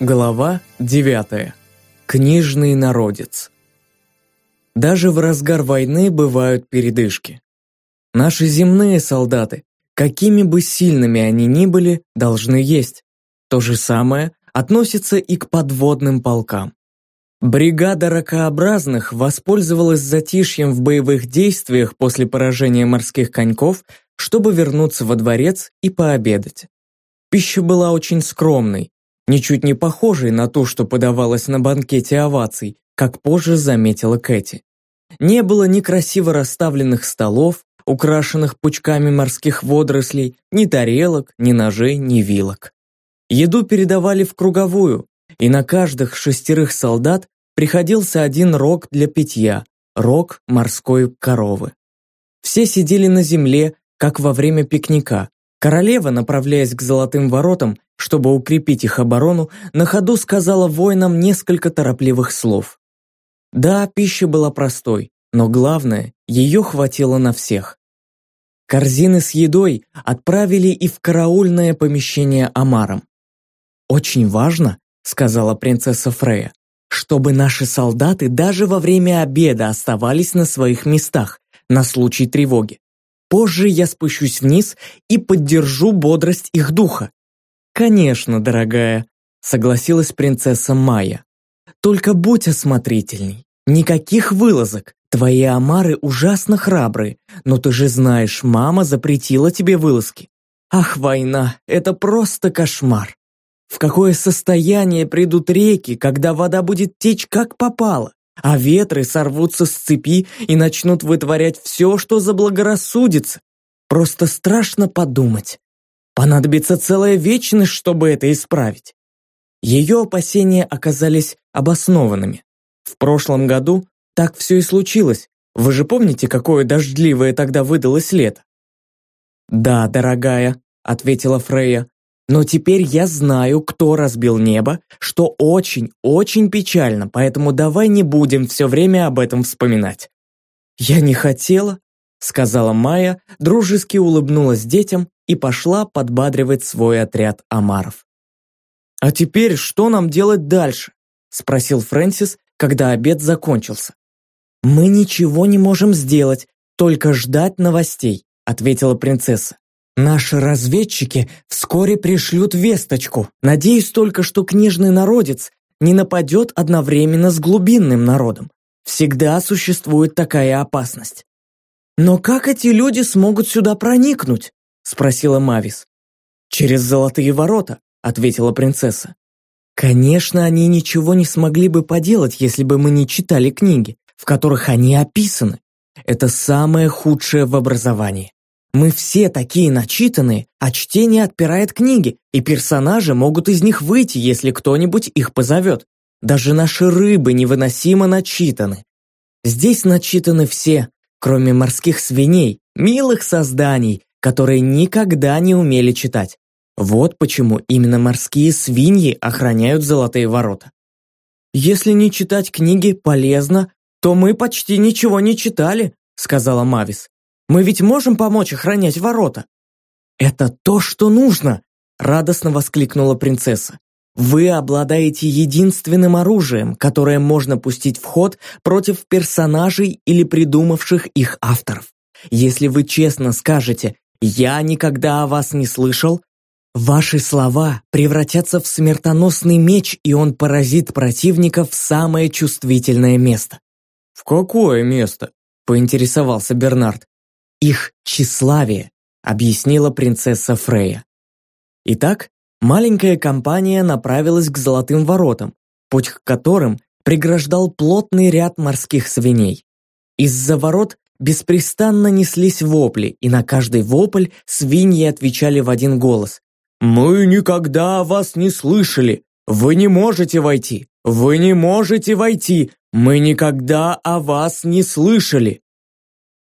Глава 9. Книжный народец. Даже в разгар войны бывают передышки. Наши земные солдаты, какими бы сильными они ни были, должны есть. То же самое относится и к подводным полкам. Бригада ракообразных воспользовалась затишьем в боевых действиях после поражения морских коньков, чтобы вернуться во дворец и пообедать. Пища была очень скромной, ничуть не похожей на ту, что подавалась на банкете оваций, как позже заметила Кэти. Не было ни красиво расставленных столов, украшенных пучками морских водорослей, ни тарелок, ни ножей, ни вилок. Еду передавали в круговую, и на каждых шестерых солдат приходился один рог для питья, рог морской коровы. Все сидели на земле, как во время пикника. Королева, направляясь к золотым воротам, чтобы укрепить их оборону, на ходу сказала воинам несколько торопливых слов. Да, пища была простой, но главное, ее хватило на всех. Корзины с едой отправили и в караульное помещение Амаром. «Очень важно», — сказала принцесса Фрея, «чтобы наши солдаты даже во время обеда оставались на своих местах на случай тревоги. Позже я спущусь вниз и поддержу бодрость их духа. «Конечно, дорогая», — согласилась принцесса Майя. «Только будь осмотрительней. Никаких вылазок. Твои омары ужасно храбрые, но ты же знаешь, мама запретила тебе вылазки. Ах, война, это просто кошмар. В какое состояние придут реки, когда вода будет течь как попало, а ветры сорвутся с цепи и начнут вытворять все, что заблагорассудится. Просто страшно подумать. Понадобится целая вечность, чтобы это исправить. Ее опасения оказались обоснованными. В прошлом году так все и случилось. Вы же помните, какое дождливое тогда выдалось лето? «Да, дорогая», — ответила Фрейя, «но теперь я знаю, кто разбил небо, что очень, очень печально, поэтому давай не будем все время об этом вспоминать». «Я не хотела», — сказала Майя, дружески улыбнулась детям и пошла подбадривать свой отряд омаров. «А теперь что нам делать дальше?» – спросил Фрэнсис, когда обед закончился. «Мы ничего не можем сделать, только ждать новостей», – ответила принцесса. «Наши разведчики вскоре пришлют весточку. Надеюсь только, что книжный народец не нападет одновременно с глубинным народом. Всегда существует такая опасность». «Но как эти люди смогут сюда проникнуть?» спросила Мавис. «Через золотые ворота», — ответила принцесса. «Конечно, они ничего не смогли бы поделать, если бы мы не читали книги, в которых они описаны. Это самое худшее в образовании. Мы все такие начитанные, а чтение отпирает книги, и персонажи могут из них выйти, если кто-нибудь их позовет. Даже наши рыбы невыносимо начитаны. Здесь начитаны все, кроме морских свиней, милых созданий, которые никогда не умели читать. Вот почему именно морские свиньи охраняют золотые ворота. «Если не читать книги полезно, то мы почти ничего не читали», сказала Мавис. «Мы ведь можем помочь охранять ворота». «Это то, что нужно!» радостно воскликнула принцесса. Вы обладаете единственным оружием, которое можно пустить в ход против персонажей или придумавших их авторов. Если вы честно скажете «Я никогда о вас не слышал», ваши слова превратятся в смертоносный меч, и он поразит противника в самое чувствительное место. «В какое место?» – поинтересовался Бернард. «Их тщеславие», – объяснила принцесса Фрея. Итак, маленькая компания направилась к золотым воротам, путь к которым преграждал плотный ряд морских свиней. Из-за ворот Беспрестанно неслись вопли, и на каждый вопль свиньи отвечали в один голос. «Мы никогда о вас не слышали! Вы не можете войти! Вы не можете войти! Мы никогда о вас не слышали!»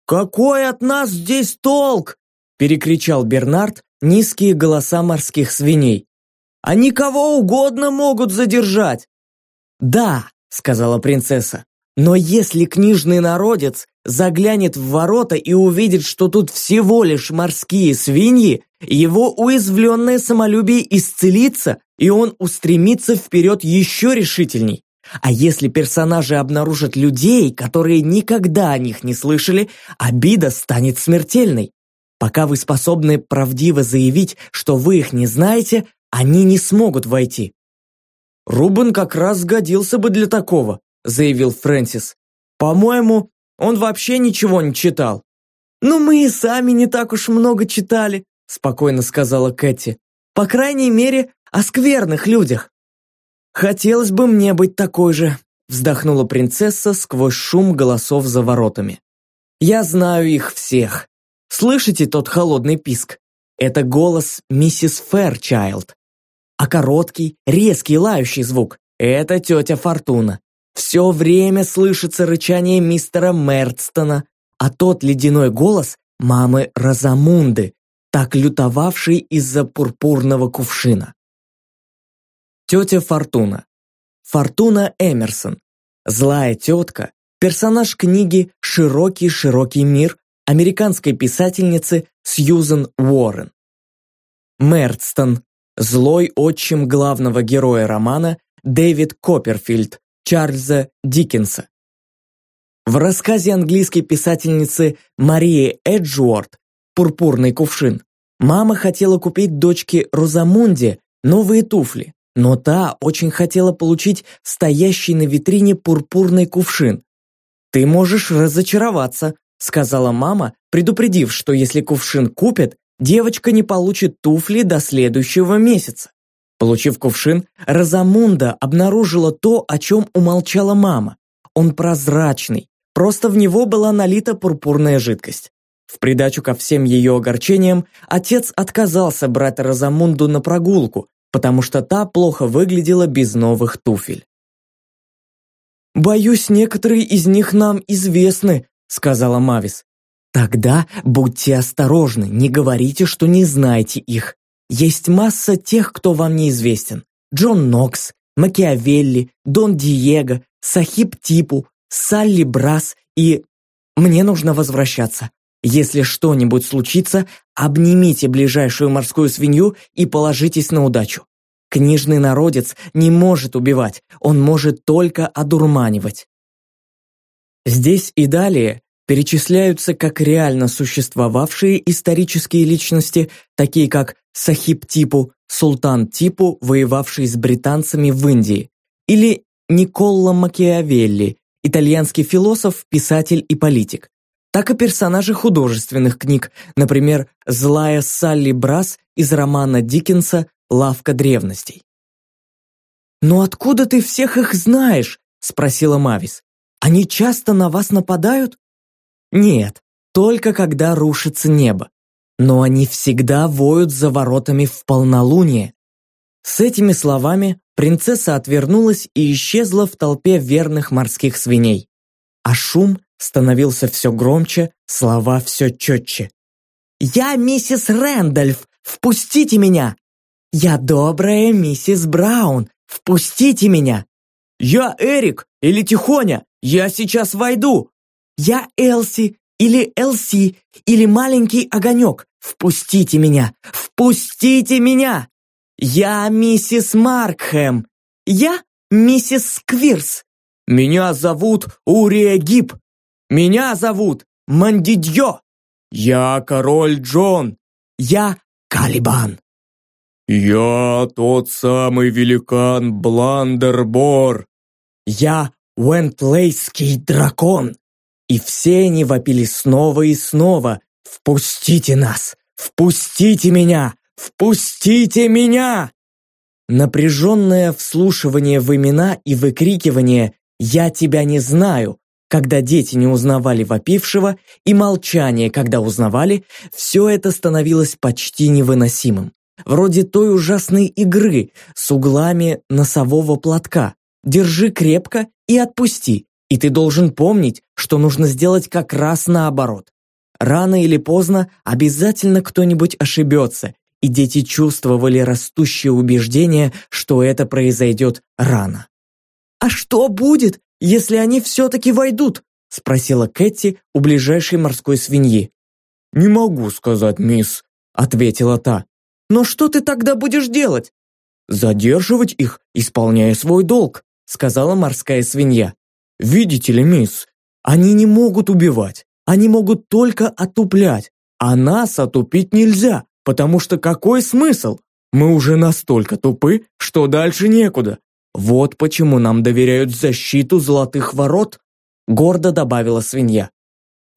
«Какой от нас здесь толк?» перекричал Бернард низкие голоса морских свиней. «Они кого угодно могут задержать!» «Да», — сказала принцесса, «но если книжный народец заглянет в ворота и увидит, что тут всего лишь морские свиньи, его уязвленное самолюбие исцелится, и он устремится вперед еще решительней. А если персонажи обнаружат людей, которые никогда о них не слышали, обида станет смертельной. Пока вы способны правдиво заявить, что вы их не знаете, они не смогут войти. «Рубен как раз сгодился бы для такого», заявил Фрэнсис. «По-моему, он вообще ничего не читал». «Ну, мы и сами не так уж много читали», спокойно сказала Кэти. «По крайней мере, о скверных людях». «Хотелось бы мне быть такой же», вздохнула принцесса сквозь шум голосов за воротами. «Я знаю их всех. Слышите тот холодный писк? Это голос миссис Фэрчайлд. А короткий, резкий лающий звук – это тетя Фортуна. Все время слышится рычание мистера Мерстона, а тот ледяной голос – мамы Розамунды, так лютовавшей из-за пурпурного кувшина. Тетя Фортуна. Фортуна Эмерсон. Злая тетка, персонаж книги «Широкий-широкий мир» американской писательницы Сьюзен Уоррен. Мерстон. Злой отчим главного героя романа Дэвид Копперфильд Чарльза Диккенса. В рассказе английской писательницы Марии Эджуорт «Пурпурный кувшин» мама хотела купить дочке Розамунде новые туфли, но та очень хотела получить стоящий на витрине пурпурный кувшин. «Ты можешь разочароваться», сказала мама, предупредив, что если кувшин купят, девочка не получит туфли до следующего месяца. Получив кувшин, Розамунда обнаружила то, о чем умолчала мама. Он прозрачный, просто в него была налита пурпурная жидкость. В придачу ко всем ее огорчениям, отец отказался брать Розамунду на прогулку, потому что та плохо выглядела без новых туфель. «Боюсь, некоторые из них нам известны», — сказала Мавис. «Тогда будьте осторожны, не говорите, что не знаете их. Есть масса тех, кто вам неизвестен. Джон Нокс, Макиавелли, Дон Диего, Сахиб Типу, Салли Брас и... Мне нужно возвращаться. Если что-нибудь случится, обнимите ближайшую морскую свинью и положитесь на удачу. Книжный народец не может убивать, он может только одурманивать. Здесь и далее перечисляются как реально существовавшие исторические личности, такие как Сахиб Типу, Султан Типу, воевавший с британцами в Индии, или Николло Макиавелли, итальянский философ, писатель и политик, так и персонажи художественных книг, например, злая Салли Брас из романа Диккенса «Лавка древностей». «Но откуда ты всех их знаешь?» – спросила Мавис. Они часто на вас нападают? Нет, только когда рушится небо. Но они всегда воют за воротами в полнолуние. С этими словами принцесса отвернулась и исчезла в толпе верных морских свиней. А шум становился все громче, слова все четче. «Я миссис Рэндольф! Впустите меня!» «Я добрая миссис Браун! Впустите меня!» «Я Эрик или Тихоня! Я сейчас войду!» «Я Элси или Элси или маленький огонек! Впустите меня! Впустите меня! Я миссис Маркхэм! Я миссис Сквирс!» «Меня зовут Урия Гиб! Меня зовут Мандидьо! Я король Джон! Я Калибан!» «Я тот самый великан Бландербор!» «Я Уэнтлейский дракон!» И все они вопили снова и снова «Впустите нас! Впустите меня! Впустите меня!» Напряженное вслушивание в имена и выкрикивание «Я тебя не знаю!» Когда дети не узнавали вопившего, и молчание, когда узнавали, все это становилось почти невыносимым вроде той ужасной игры с углами носового платка. Держи крепко и отпусти, и ты должен помнить, что нужно сделать как раз наоборот. Рано или поздно обязательно кто-нибудь ошибется, и дети чувствовали растущее убеждение, что это произойдет рано. «А что будет, если они все-таки войдут?» спросила Кэти у ближайшей морской свиньи. «Не могу сказать, мисс», — ответила та. «Но что ты тогда будешь делать?» «Задерживать их, исполняя свой долг», — сказала морская свинья. «Видите ли, мисс, они не могут убивать, они могут только отуплять, а нас отупить нельзя, потому что какой смысл? Мы уже настолько тупы, что дальше некуда. Вот почему нам доверяют защиту золотых ворот», — гордо добавила свинья.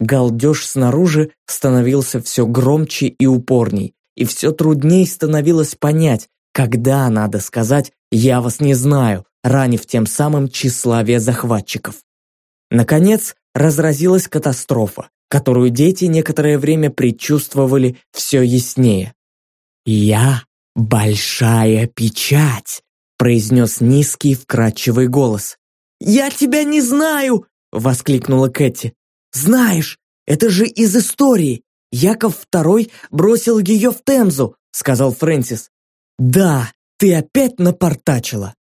Галдеж снаружи становился все громче и упорней, и все трудней становилось понять, когда надо сказать «я вас не знаю», ранив тем самым тщеславие захватчиков. Наконец, разразилась катастрофа, которую дети некоторое время предчувствовали все яснее. «Я — большая печать», — произнес низкий вкрадчивый голос. «Я тебя не знаю!» — воскликнула Кэти. «Знаешь, это же из истории. Яков II бросил ее в Темзу», — сказал Фрэнсис. «Да, ты опять напортачила».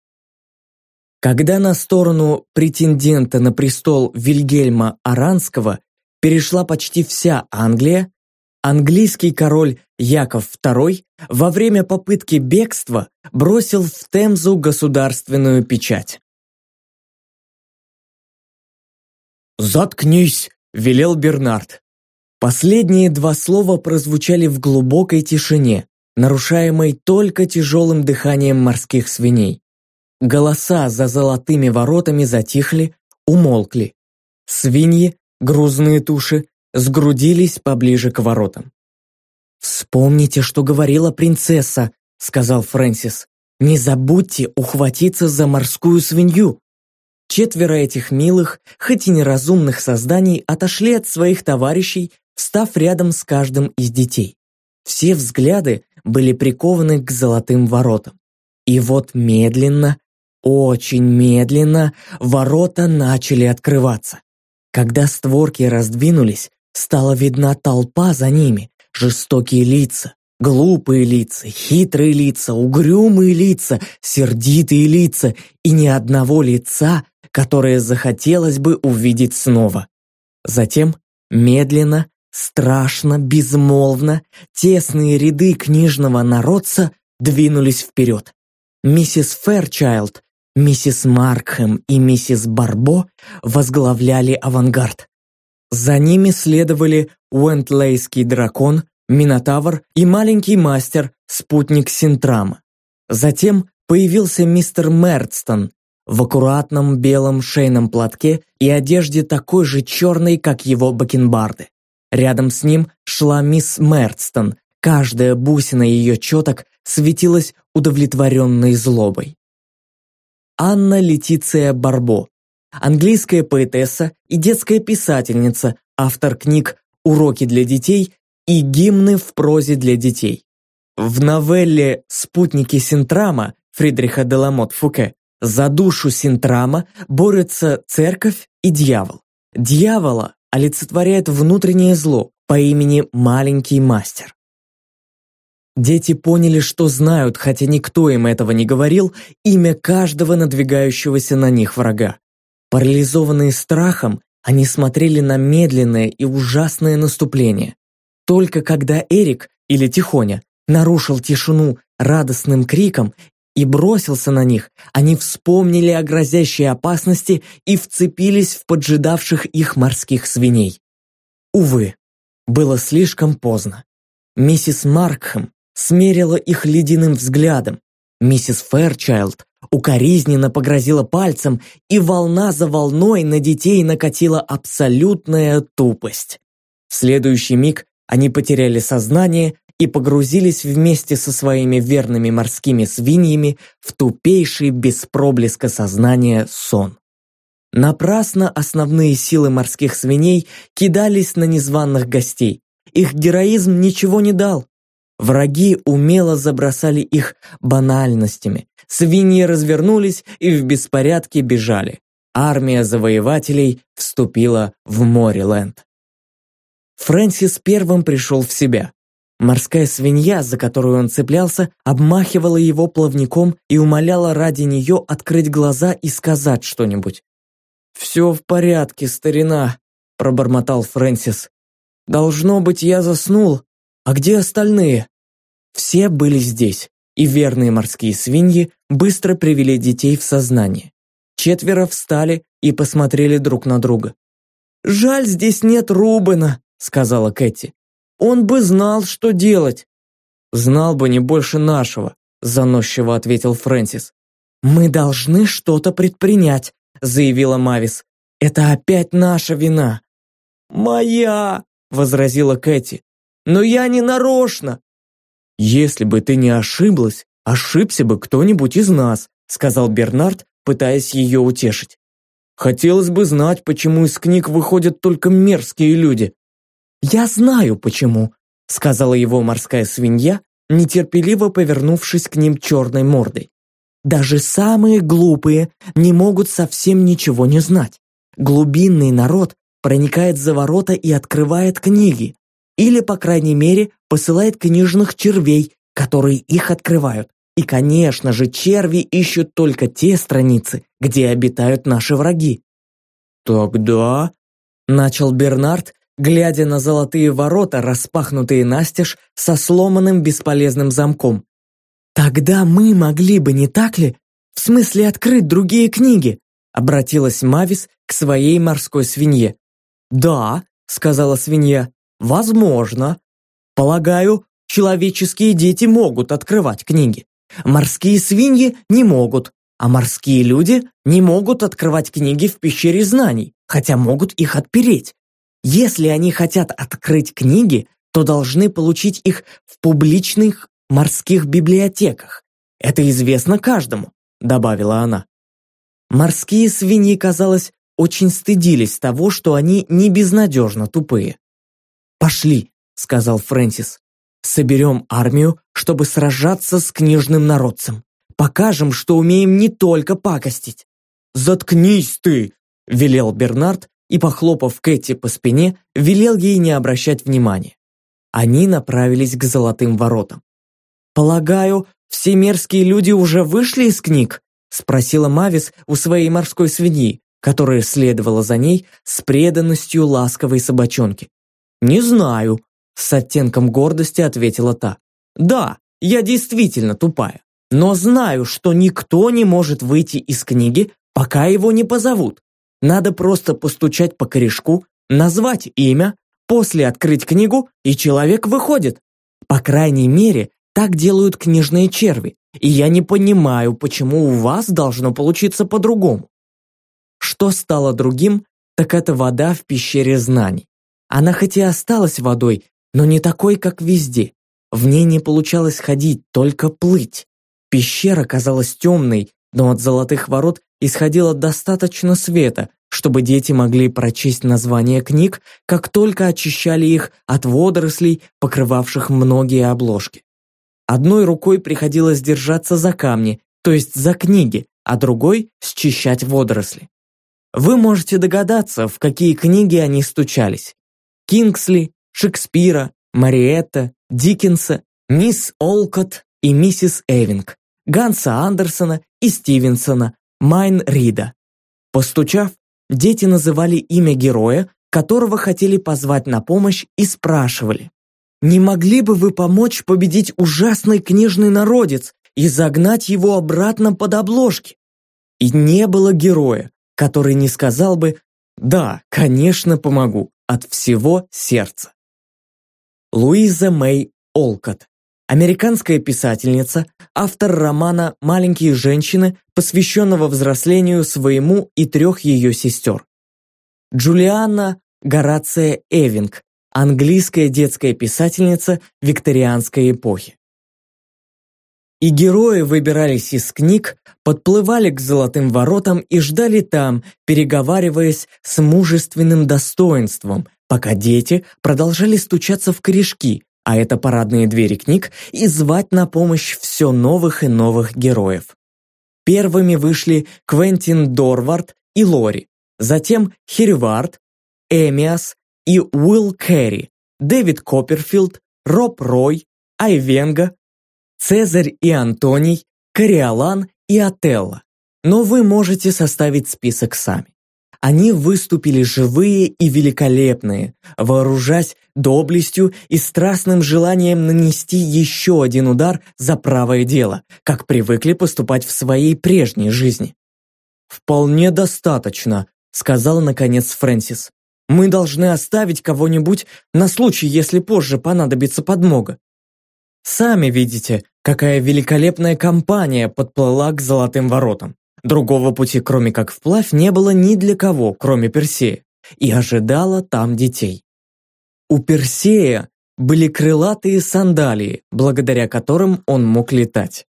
Когда на сторону претендента на престол Вильгельма Аранского перешла почти вся Англия, английский король Яков II во время попытки бегства бросил в Темзу государственную печать. «Заткнись!» велел Бернард. Последние два слова прозвучали в глубокой тишине, нарушаемой только тяжелым дыханием морских свиней. Голоса за золотыми воротами затихли, умолкли. Свиньи, грузные туши, сгрудились поближе к воротам. «Вспомните, что говорила принцесса», — сказал Фрэнсис. «Не забудьте ухватиться за морскую свинью. Четверо этих милых, хоть и неразумных созданий отошли от своих товарищей, встав рядом с каждым из детей. Все взгляды были прикованы к золотым воротам. И вот медленно, очень медленно ворота начали открываться. Когда створки раздвинулись, стала видна толпа за ними, жестокие лица, глупые лица, хитрые лица, угрюмые лица, сердитые лица и ни одного лица, которое захотелось бы увидеть снова. Затем, медленно, страшно, безмолвно, тесные ряды книжного народца двинулись вперед. Миссис Фэрчайлд, миссис Маркхэм и миссис Барбо возглавляли авангард. За ними следовали Уэнтлейский дракон, Минотавр и маленький мастер, спутник Синтрама. Затем появился мистер Мердстон, в аккуратном белом шейном платке и одежде такой же черной, как его бакенбарды. Рядом с ним шла мисс Мерстон, каждая бусина ее четок светилась удовлетворенной злобой. Анна Летиция Барбо, английская поэтесса и детская писательница, автор книг «Уроки для детей» и «Гимны в прозе для детей». В новелле «Спутники Синтрама» Фридриха Деламот Фуке за душу Синтрама борются церковь и дьявол. Дьявола олицетворяет внутреннее зло по имени Маленький Мастер. Дети поняли, что знают, хотя никто им этого не говорил, имя каждого надвигающегося на них врага. Парализованные страхом, они смотрели на медленное и ужасное наступление. Только когда Эрик, или Тихоня, нарушил тишину радостным криком и бросился на них, они вспомнили о грозящей опасности и вцепились в поджидавших их морских свиней. Увы, было слишком поздно. Миссис Маркхэм смерила их ледяным взглядом. Миссис Фэрчайлд укоризненно погрозила пальцем, и волна за волной на детей накатила абсолютная тупость. В следующий миг они потеряли сознание и погрузились вместе со своими верными морскими свиньями в тупейший без проблеска сознания сон. Напрасно основные силы морских свиней кидались на незваных гостей. Их героизм ничего не дал. Враги умело забросали их банальностями. Свиньи развернулись и в беспорядке бежали. Армия завоевателей вступила в Мориленд. Фрэнсис первым пришел в себя. Морская свинья, за которую он цеплялся, обмахивала его плавником и умоляла ради нее открыть глаза и сказать что-нибудь. «Все в порядке, старина», – пробормотал Фрэнсис. «Должно быть, я заснул. А где остальные?» Все были здесь, и верные морские свиньи быстро привели детей в сознание. Четверо встали и посмотрели друг на друга. «Жаль, здесь нет Рубена», — сказала Кэти. «Он бы знал, что делать». «Знал бы не больше нашего», — заносчиво ответил Фрэнсис. «Мы должны что-то предпринять», — заявила Мавис. «Это опять наша вина». «Моя», — возразила Кэти. «Но я не нарочно». «Если бы ты не ошиблась, ошибся бы кто-нибудь из нас», сказал Бернард, пытаясь ее утешить. «Хотелось бы знать, почему из книг выходят только мерзкие люди». «Я знаю, почему», сказала его морская свинья, нетерпеливо повернувшись к ним черной мордой. «Даже самые глупые не могут совсем ничего не знать. Глубинный народ проникает за ворота и открывает книги, или, по крайней мере, посылает книжных червей, которые их открывают. И, конечно же, черви ищут только те страницы, где обитают наши враги. «Тогда...» — начал Бернард, глядя на золотые ворота, распахнутые настежь, со сломанным бесполезным замком. «Тогда мы могли бы, не так ли, в смысле открыть другие книги?» обратилась Мавис к своей морской свинье. «Да», — сказала свинья, Возможно. Полагаю, человеческие дети могут открывать книги. Морские свиньи не могут, а морские люди не могут открывать книги в пещере знаний, хотя могут их отпереть. Если они хотят открыть книги, то должны получить их в публичных морских библиотеках. Это известно каждому, добавила она. Морские свиньи, казалось, очень стыдились того, что они не безнадежно тупые. «Пошли», — сказал Фрэнсис. «Соберем армию, чтобы сражаться с книжным народцем. Покажем, что умеем не только пакостить». «Заткнись ты!» — велел Бернард и, похлопав Кэти по спине, велел ей не обращать внимания. Они направились к золотым воротам. «Полагаю, все мерзкие люди уже вышли из книг?» — спросила Мавис у своей морской свиньи, которая следовала за ней с преданностью ласковой собачонки. «Не знаю», — с оттенком гордости ответила та. «Да, я действительно тупая, но знаю, что никто не может выйти из книги, пока его не позовут. Надо просто постучать по корешку, назвать имя, после открыть книгу, и человек выходит. По крайней мере, так делают книжные черви, и я не понимаю, почему у вас должно получиться по-другому. Что стало другим, так это вода в пещере знаний. Она хоть и осталась водой, но не такой, как везде. В ней не получалось ходить, только плыть. Пещера казалась темной, но от золотых ворот исходило достаточно света, чтобы дети могли прочесть названия книг, как только очищали их от водорослей, покрывавших многие обложки. Одной рукой приходилось держаться за камни, то есть за книги, а другой – счищать водоросли. Вы можете догадаться, в какие книги они стучались. Кингсли, Шекспира, Марриета, Диккенса, мисс Олкот и миссис Эвинг, Ганса Андерсена и Стивенсона, Майн Рида. Постучав, дети называли имя героя, которого хотели позвать на помощь и спрашивали. «Не могли бы вы помочь победить ужасный книжный народец и загнать его обратно под обложки?» И не было героя, который не сказал бы «Да, конечно, помогу» от всего сердца. Луиза Мэй Олкот, американская писательница, автор романа «Маленькие женщины», посвященного взрослению своему и трех ее сестер. Джулианна Горация Эвинг, английская детская писательница викторианской эпохи. И герои выбирались из книг, подплывали к золотым воротам и ждали там, переговариваясь с мужественным достоинством, пока дети продолжали стучаться в корешки, а это парадные двери книг, и звать на помощь все новых и новых героев. Первыми вышли Квентин Дорвард и Лори, затем Хервард, Эмиас и Уилл Керри, Дэвид Копперфилд, Роб Рой, Айвенга, Цезарь и Антоний, Кориолан и Отелло. Но вы можете составить список сами. они выступили живые и великолепные, вооружаясь доблестью и страстным желанием нанести еще один удар за правое дело, как привыкли поступать в своей прежней жизни. «Вполне достаточно», — сказал наконец Фрэнсис. «Мы должны оставить кого-нибудь на случай, если позже понадобится подмога. Сами видите, какая великолепная компания подплыла к Золотым воротам. Другого пути, кроме как вплавь, не было ни для кого, кроме Персея, и ожидала там детей. У Персея были крылатые сандалии, благодаря которым он мог летать.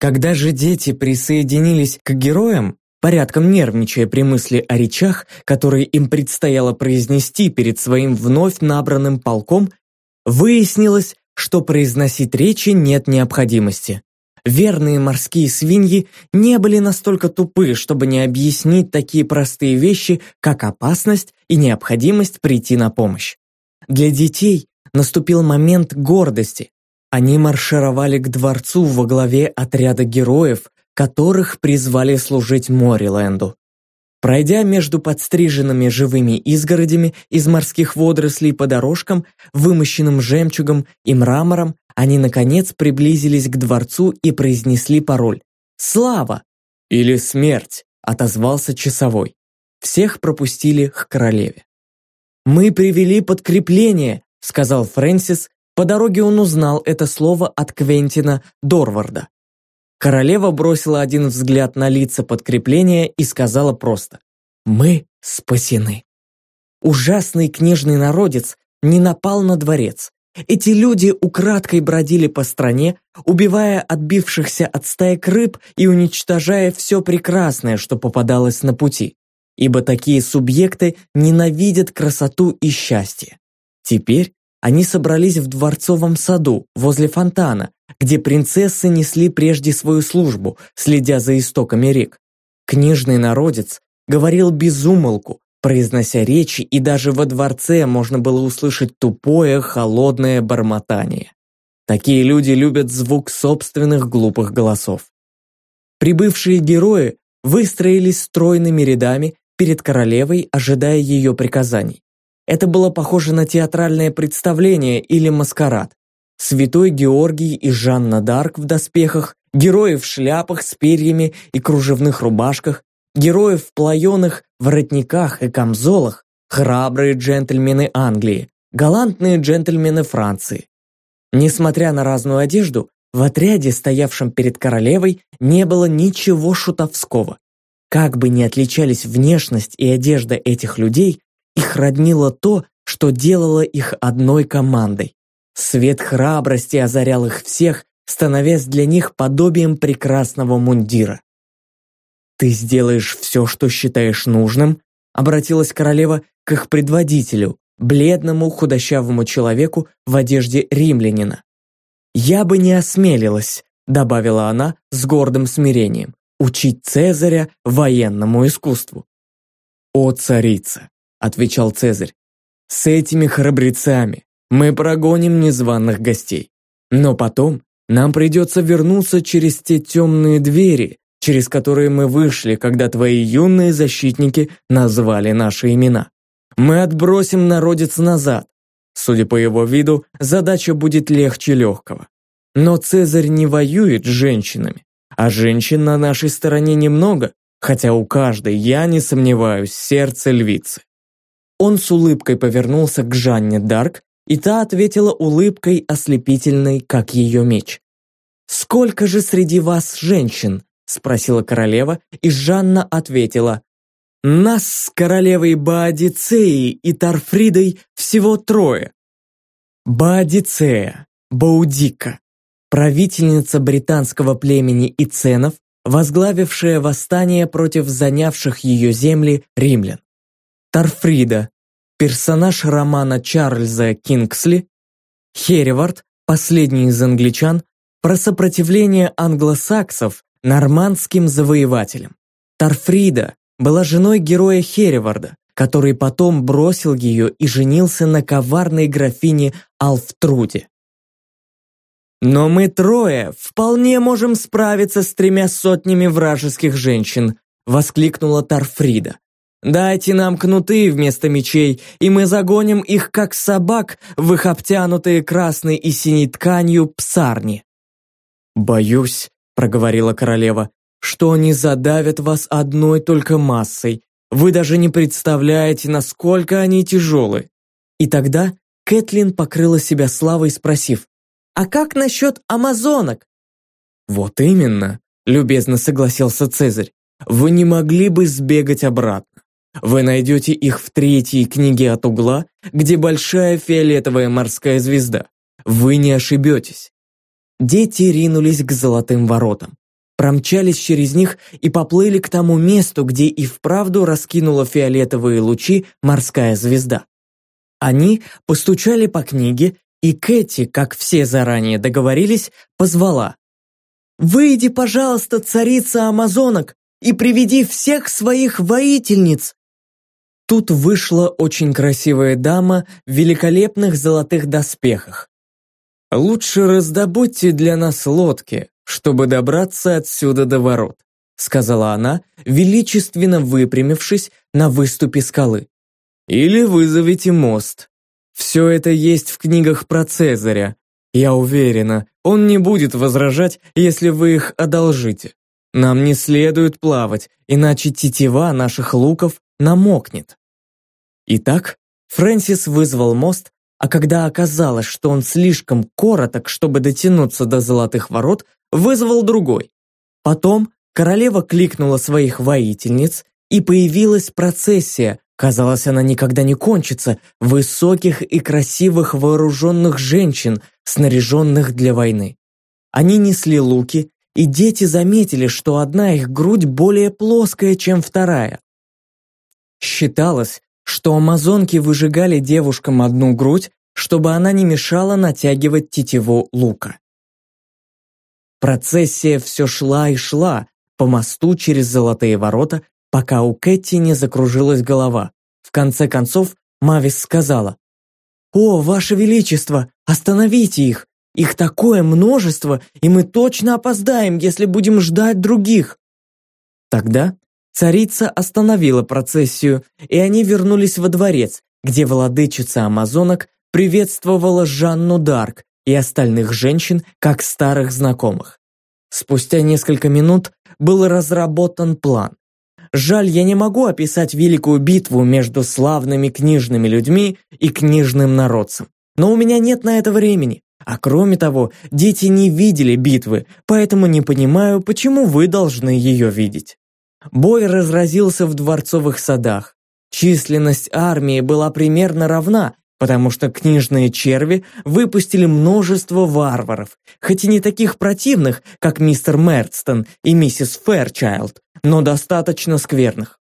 Когда же дети присоединились к героям, порядком нервничая при мысли о речах, которые им предстояло произнести перед своим вновь набранным полком, выяснилось, что произносить речи нет необходимости. Верные морские свиньи не были настолько тупы, чтобы не объяснить такие простые вещи, как опасность и необходимость прийти на помощь. Для детей наступил момент гордости. Они маршировали к дворцу во главе отряда героев, которых призвали служить Мориленду. Пройдя между подстриженными живыми изгородями из морских водорослей по дорожкам, вымощенным жемчугом и мрамором, они, наконец, приблизились к дворцу и произнесли пароль «Слава!» или «Смерть!» – отозвался часовой. Всех пропустили к королеве. «Мы привели подкрепление», – сказал Фрэнсис. По дороге он узнал это слово от Квентина Дорварда. Королева бросила один взгляд на лица подкрепления и сказала просто «Мы спасены». Ужасный книжный народец не напал на дворец. Эти люди украдкой бродили по стране, убивая отбившихся от стаек рыб и уничтожая все прекрасное, что попадалось на пути. Ибо такие субъекты ненавидят красоту и счастье. Теперь они собрались в дворцовом саду, возле фонтана, где принцессы несли прежде свою службу, следя за истоками рек. Книжный народец говорил без умолку, произнося речи, и даже во дворце можно было услышать тупое, холодное бормотание. Такие люди любят звук собственных глупых голосов. Прибывшие герои выстроились стройными рядами перед королевой, ожидая ее приказаний. Это было похоже на театральное представление или маскарад. Святой Георгий и Жанна Дарк в доспехах, герои в шляпах с перьями и кружевных рубашках, герои в плаеных воротниках и камзолах, храбрые джентльмены Англии, галантные джентльмены Франции. Несмотря на разную одежду, в отряде, стоявшем перед королевой, не было ничего шутовского. Как бы ни отличались внешность и одежда этих людей, их роднило то, что делало их одной командой. Свет храбрости озарял их всех, становясь для них подобием прекрасного мундира. «Ты сделаешь все, что считаешь нужным», обратилась королева к их предводителю, бледному худощавому человеку в одежде римлянина. «Я бы не осмелилась», добавила она с гордым смирением, учить Цезаря военному искусству. «О, царица!» – отвечал Цезарь. «С этими храбрецами мы прогоним незваных гостей. Но потом нам придется вернуться через те темные двери, через которые мы вышли, когда твои юные защитники назвали наши имена. Мы отбросим народец назад. Судя по его виду, задача будет легче легкого. Но Цезарь не воюет с женщинами, а женщин на нашей стороне немного, хотя у каждой, я не сомневаюсь, сердце львицы. Он с улыбкой повернулся к Жанне Дарк и та ответила улыбкой ослепительной, как ее меч. «Сколько же среди вас женщин?» – спросила королева, и Жанна ответила. «Нас с королевой Баадицеей и Тарфридой всего трое». Баадицея, Баудика, правительница британского племени Иценов, возглавившая восстание против занявших ее земли римлян. Тарфрида, персонаж романа Чарльза Кингсли, Херевард, последний из англичан, про сопротивление англосаксов нормандским завоевателям. Тарфрида была женой героя Хереварда, который потом бросил ее и женился на коварной графине Алфтруде. «Но мы трое вполне можем справиться с тремя сотнями вражеских женщин», воскликнула Тарфрида. Дайте нам кнуты вместо мечей, и мы загоним их, как собак, в их обтянутые красной и синей тканью псарни». «Боюсь», — проговорила королева, «что они задавят вас одной только массой. Вы даже не представляете, насколько они тяжелы». И тогда Кэтлин покрыла себя славой, спросив, «А как насчет амазонок?» «Вот именно», — любезно согласился Цезарь, «вы не могли бы сбегать обратно. Вы найдете их в третьей книге от угла, где большая фиолетовая морская звезда. Вы не ошибетесь. Дети ринулись к золотым воротам, промчались через них и поплыли к тому месту, где и вправду раскинула фиолетовые лучи морская звезда. Они постучали по книге, и Кэти, как все заранее договорились, позвала. «Выйди, пожалуйста, царица амазонок, и приведи всех своих воительниц!» Тут вышла очень красивая дама в великолепных золотых доспехах. «Лучше раздобудьте для нас лодки, чтобы добраться отсюда до ворот», сказала она, величественно выпрямившись на выступе скалы. «Или вызовите мост. Все это есть в книгах про Цезаря. Я уверена, он не будет возражать, если вы их одолжите. Нам не следует плавать, иначе тетива наших луков намокнет». Итак, Фрэнсис вызвал мост, а когда оказалось, что он слишком короток, чтобы дотянуться до золотых ворот, вызвал другой. Потом королева кликнула своих воительниц, и появилась процессия, казалось, она никогда не кончится, высоких и красивых вооруженных женщин, снаряженных для войны. Они несли луки, и дети заметили, что одна их грудь более плоская, чем вторая. Считалось, что амазонки выжигали девушкам одну грудь, чтобы она не мешала натягивать тетиву лука. Процессия все шла и шла по мосту через золотые ворота, пока у Кэти не закружилась голова. В конце концов Мавис сказала, «О, Ваше Величество, остановите их! Их такое множество, и мы точно опоздаем, если будем ждать других!» Тогда Царица остановила процессию, и они вернулись во дворец, где владычица амазонок приветствовала Жанну Дарк и остальных женщин как старых знакомых. Спустя несколько минут был разработан план. Жаль, я не могу описать великую битву между славными книжными людьми и книжным народцем. Но у меня нет на это времени. А кроме того, дети не видели битвы, поэтому не понимаю, почему вы должны ее видеть. Бой разразился в дворцовых садах. Численность армии была примерно равна, потому что книжные черви выпустили множество варваров, хоть и не таких противных, как мистер Мерстон и миссис Фэрчайлд, но достаточно скверных.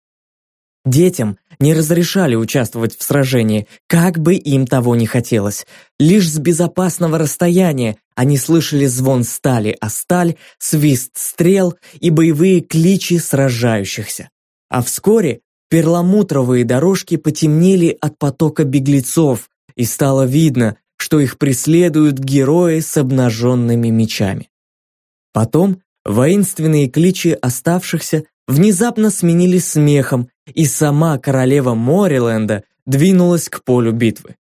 Детям не разрешали участвовать в сражении, как бы им того не хотелось. Лишь с безопасного расстояния они слышали звон стали о сталь, свист стрел и боевые кличи сражающихся. А вскоре перламутровые дорожки потемнели от потока беглецов, и стало видно, что их преследуют герои с обнаженными мечами. Потом воинственные кличи оставшихся внезапно сменились смехом, и сама королева Мориленда двинулась к полю битвы.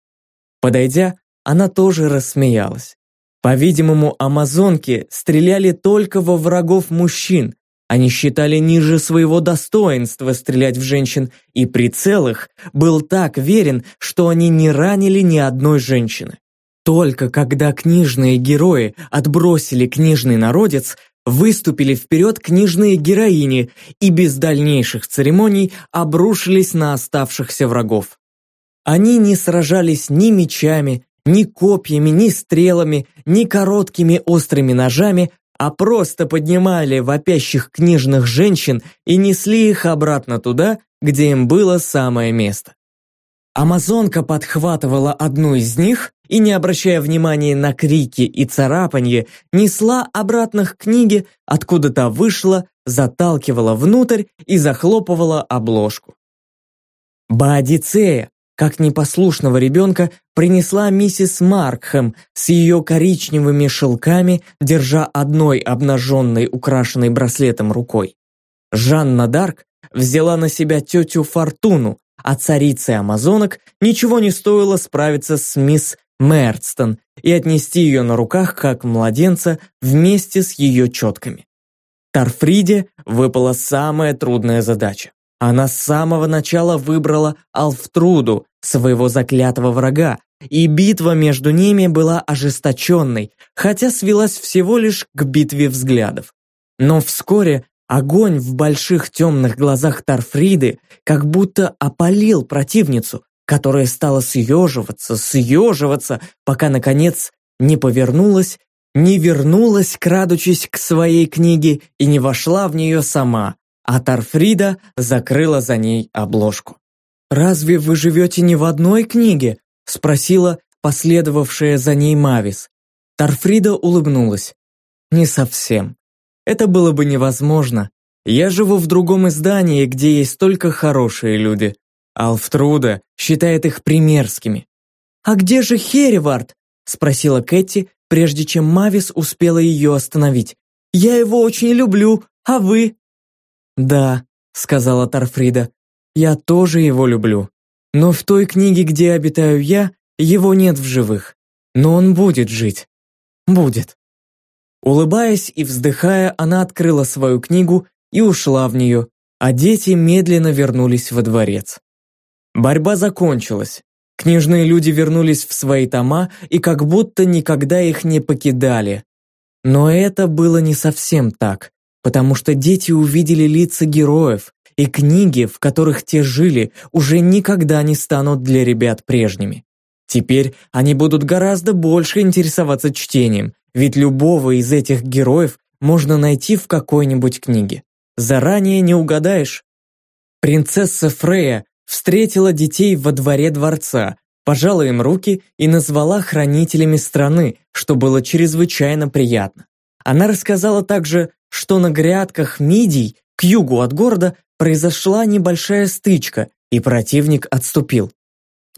Подойдя, она тоже рассмеялась. По-видимому, амазонки стреляли только во врагов мужчин. Они считали ниже своего достоинства стрелять в женщин, и прицел их был так верен, что они не ранили ни одной женщины. Только когда книжные герои отбросили книжный народец, выступили вперед книжные героини и без дальнейших церемоний обрушились на оставшихся врагов. Они не сражались ни мечами, ни копьями, ни стрелами, ни короткими острыми ножами, а просто поднимали вопящих книжных женщин и несли их обратно туда, где им было самое место. Амазонка подхватывала одну из них и, не обращая внимания на крики и царапанье, несла обратно к книге, откуда та вышла, заталкивала внутрь и захлопывала обложку. Баодицея, как непослушного ребенка, принесла миссис Маркхэм с ее коричневыми шелками, держа одной обнаженной, украшенной браслетом рукой. Жанна Дарк взяла на себя тетю Фортуну, а царице амазонок ничего не стоило справиться с мисс Мерстон и отнести ее на руках, как младенца, вместе с ее четками. Тарфриде выпала самая трудная задача. Она с самого начала выбрала Алфтруду, своего заклятого врага, и битва между ними была ожесточенной, хотя свелась всего лишь к битве взглядов. Но вскоре огонь в больших темных глазах Тарфриды как будто опалил противницу, которая стала съеживаться, съеживаться, пока, наконец, не повернулась, не вернулась, крадучись к своей книге, и не вошла в нее сама, а Тарфрида закрыла за ней обложку. «Разве вы живете не в одной книге?» спросила последовавшая за ней Мавис. Тарфрида улыбнулась. «Не совсем. Это было бы невозможно. Я живу в другом издании, где есть только хорошие люди. Алфтруда считает их примерскими. «А где же Херевард?» – спросила Кэти, прежде чем Мавис успела ее остановить. «Я его очень люблю, а вы?» «Да», – сказала Тарфрида, – «я тоже его люблю. Но в той книге, где обитаю я, его нет в живых. Но он будет жить. Будет». Улыбаясь и вздыхая, она открыла свою книгу и ушла в нее, а дети медленно вернулись во дворец. Борьба закончилась. Книжные люди вернулись в свои тома и как будто никогда их не покидали. Но это было не совсем так, потому что дети увидели лица героев, и книги, в которых те жили, уже никогда не станут для ребят прежними. Теперь они будут гораздо больше интересоваться чтением, ведь любого из этих героев можно найти в какой-нибудь книге. Заранее не угадаешь. Принцесса Фрея встретила детей во дворе дворца, пожала им руки и назвала хранителями страны, что было чрезвычайно приятно. Она рассказала также, что на грядках мидий к югу от города произошла небольшая стычка, и противник отступил.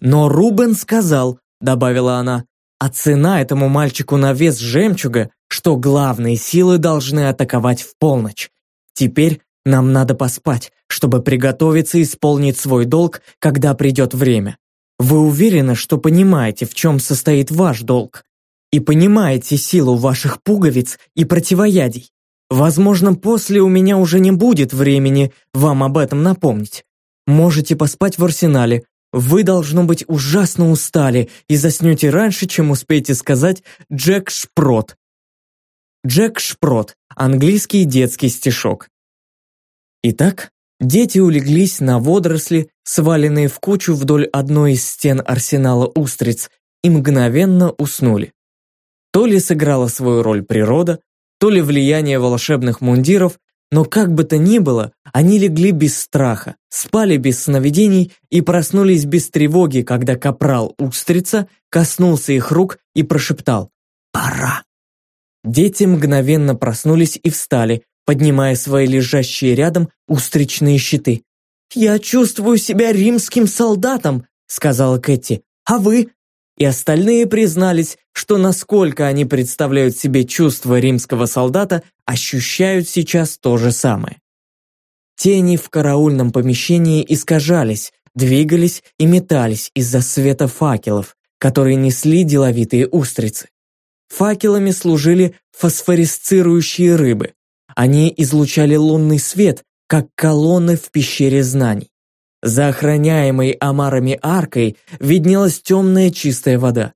«Но Рубен сказал», — добавила она, «а цена этому мальчику на вес жемчуга, что главные силы должны атаковать в полночь. Теперь нам надо поспать, чтобы приготовиться исполнить свой долг, когда придет время. Вы уверены, что понимаете, в чем состоит ваш долг? И понимаете силу ваших пуговиц и противоядий? Возможно, после у меня уже не будет времени вам об этом напомнить. Можете поспать в арсенале. Вы, должно быть, ужасно устали и заснете раньше, чем успеете сказать «Джек Шпрот». Джек Шпрот – английский детский стишок. Итак, дети улеглись на водоросли, сваленные в кучу вдоль одной из стен арсенала устриц, и мгновенно уснули. То ли сыграла свою роль природа, то ли влияние волшебных мундиров, но как бы то ни было, они легли без страха, спали без сновидений и проснулись без тревоги, когда капрал Устрица коснулся их рук и прошептал «Пора». Дети мгновенно проснулись и встали, поднимая свои лежащие рядом устричные щиты. «Я чувствую себя римским солдатом», — сказала Кэти. «А вы?» И остальные признались, что насколько они представляют себе чувства римского солдата, ощущают сейчас то же самое. Тени в караульном помещении искажались, двигались и метались из-за света факелов, которые несли деловитые устрицы. Факелами служили фосфорисцирующие рыбы, они излучали лунный свет, как колонны в пещере знаний. За охраняемой омарами аркой виднелась темная чистая вода.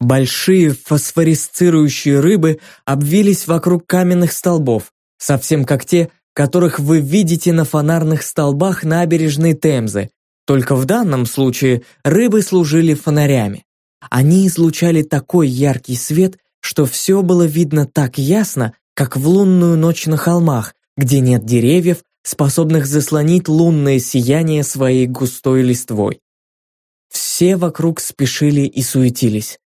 Большие фосфорисцирующие рыбы обвились вокруг каменных столбов, совсем как те, которых вы видите на фонарных столбах набережной Темзы, только в данном случае рыбы служили фонарями. Они излучали такой яркий свет, что все было видно так ясно, как в лунную ночь на холмах, где нет деревьев, способных заслонить лунное сияние своей густой листвой. Все вокруг спешили и суетились.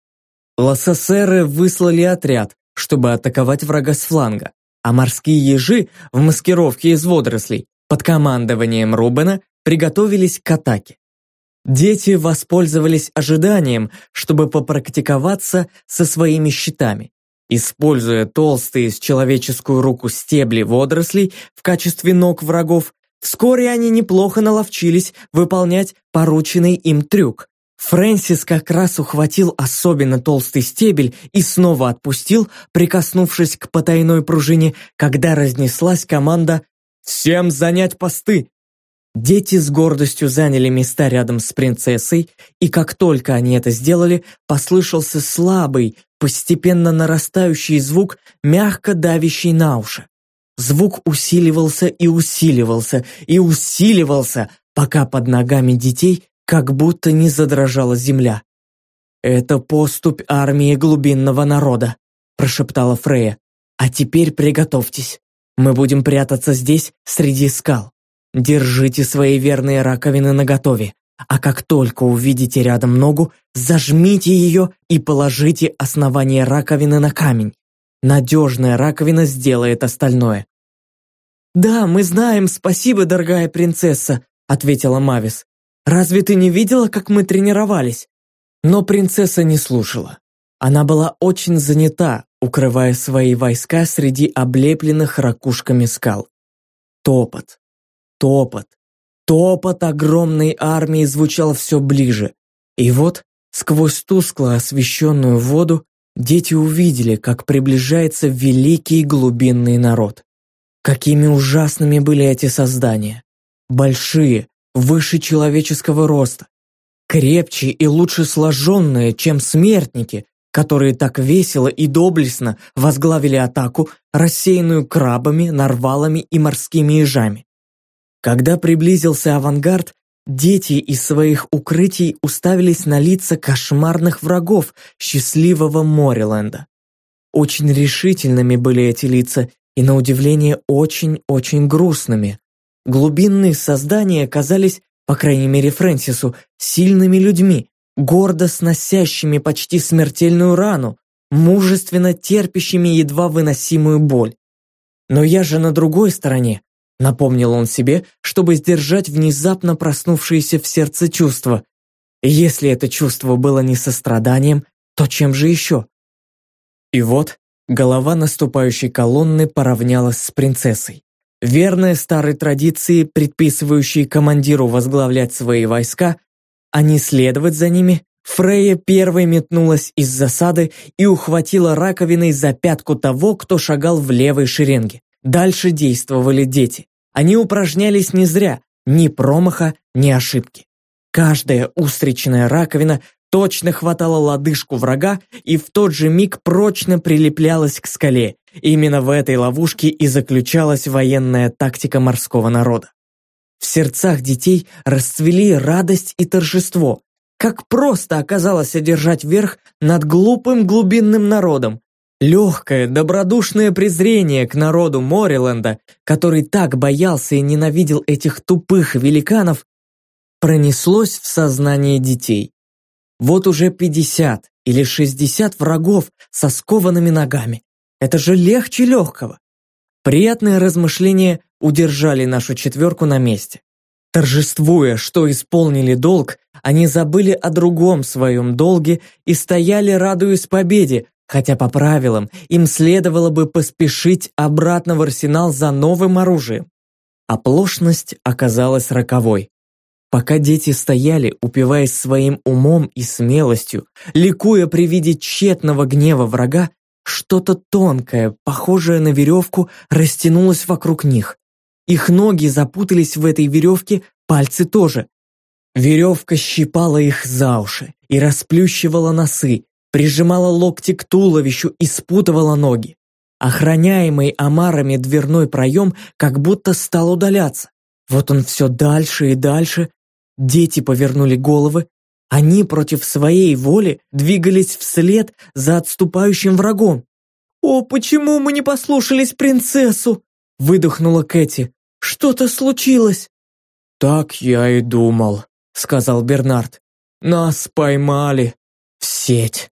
Лассасеры выслали отряд, чтобы атаковать врага с фланга, а морские ежи в маскировке из водорослей под командованием Рубена приготовились к атаке. Дети воспользовались ожиданием, чтобы попрактиковаться со своими щитами. Используя толстые с человеческую руку стебли водорослей в качестве ног врагов, Вскоре они неплохо наловчились выполнять порученный им трюк. Фрэнсис как раз ухватил особенно толстый стебель и снова отпустил, прикоснувшись к потайной пружине, когда разнеслась команда «Всем занять посты!». Дети с гордостью заняли места рядом с принцессой, и как только они это сделали, послышался слабый, постепенно нарастающий звук, мягко давящий на уши. Звук усиливался и усиливался и усиливался, пока под ногами детей как будто не задрожала земля. «Это поступь армии глубинного народа», – прошептала Фрея. «А теперь приготовьтесь. Мы будем прятаться здесь, среди скал. Держите свои верные раковины наготове, а как только увидите рядом ногу, зажмите ее и положите основание раковины на камень. Надежная раковина сделает остальное. «Да, мы знаем, спасибо, дорогая принцесса», ответила Мавис. «Разве ты не видела, как мы тренировались?» Но принцесса не слушала. Она была очень занята, укрывая свои войска среди облепленных ракушками скал. Топот, топот, топот огромной армии звучал все ближе. И вот, сквозь тускло освещенную воду, дети увидели, как приближается великий глубинный народ. Какими ужасными были эти создания. Большие, выше человеческого роста. Крепче и лучше сложенные, чем смертники, которые так весело и доблестно возглавили атаку, рассеянную крабами, нарвалами и морскими ежами. Когда приблизился авангард, дети из своих укрытий уставились на лица кошмарных врагов счастливого Мориленда. Очень решительными были эти лица и, на удивление, очень-очень грустными. Глубинные создания казались, по крайней мере Фрэнсису, сильными людьми, гордо сносящими почти смертельную рану, мужественно терпящими едва выносимую боль. Но я же на другой стороне, напомнил он себе, чтобы сдержать внезапно проснувшееся в сердце чувство. Если это чувство было не состраданием, то чем же еще? И вот голова наступающей колонны поравнялась с принцессой. Верная старой традиции, предписывающей командиру возглавлять свои войска, а не следовать за ними, Фрея первой метнулась из засады и ухватила раковиной за пятку того, кто шагал в левой шеренге. Дальше действовали дети. Они упражнялись не зря, ни промаха, ни ошибки. Каждая устричная раковина точно хватала лодыжку врага и в тот же миг прочно прилеплялась к скале. Именно в этой ловушке и заключалась военная тактика морского народа. В сердцах детей расцвели радость и торжество. Как просто оказалось одержать верх над глупым глубинным народом. Легкое, добродушное презрение к народу Мориленда, который так боялся и ненавидел этих тупых великанов, пронеслось в сознание детей. Вот уже 50 или 60 врагов со скованными ногами. Это же легче легкого. Приятные размышления удержали нашу четверку на месте. Торжествуя, что исполнили долг, они забыли о другом своем долге и стояли, радуясь победе, хотя по правилам им следовало бы поспешить обратно в арсенал за новым оружием. Оплошность оказалась роковой. Пока дети стояли, упиваясь своим умом и смелостью, ликуя при виде тщетного гнева врага, что-то тонкое, похожее на веревку, растянулось вокруг них. Их ноги запутались в этой веревке, пальцы тоже. Веревка щипала их за уши и расплющивала носы, прижимала локти к туловищу и спутывала ноги. Охраняемый омарами дверной проем как будто стал удаляться. Вот он все дальше и дальше, Дети повернули головы, они против своей воли двигались вслед за отступающим врагом. «О, почему мы не послушались принцессу?» выдохнула Кэти. «Что-то случилось!» «Так я и думал», — сказал Бернард. «Нас поймали в сеть».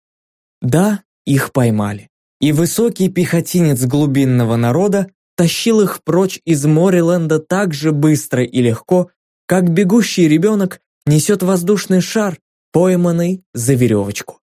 Да, их поймали. И высокий пехотинец глубинного народа тащил их прочь из Мориленда так же быстро и легко, как бегущий ребенок несет воздушный шар, пойманный за веревочку.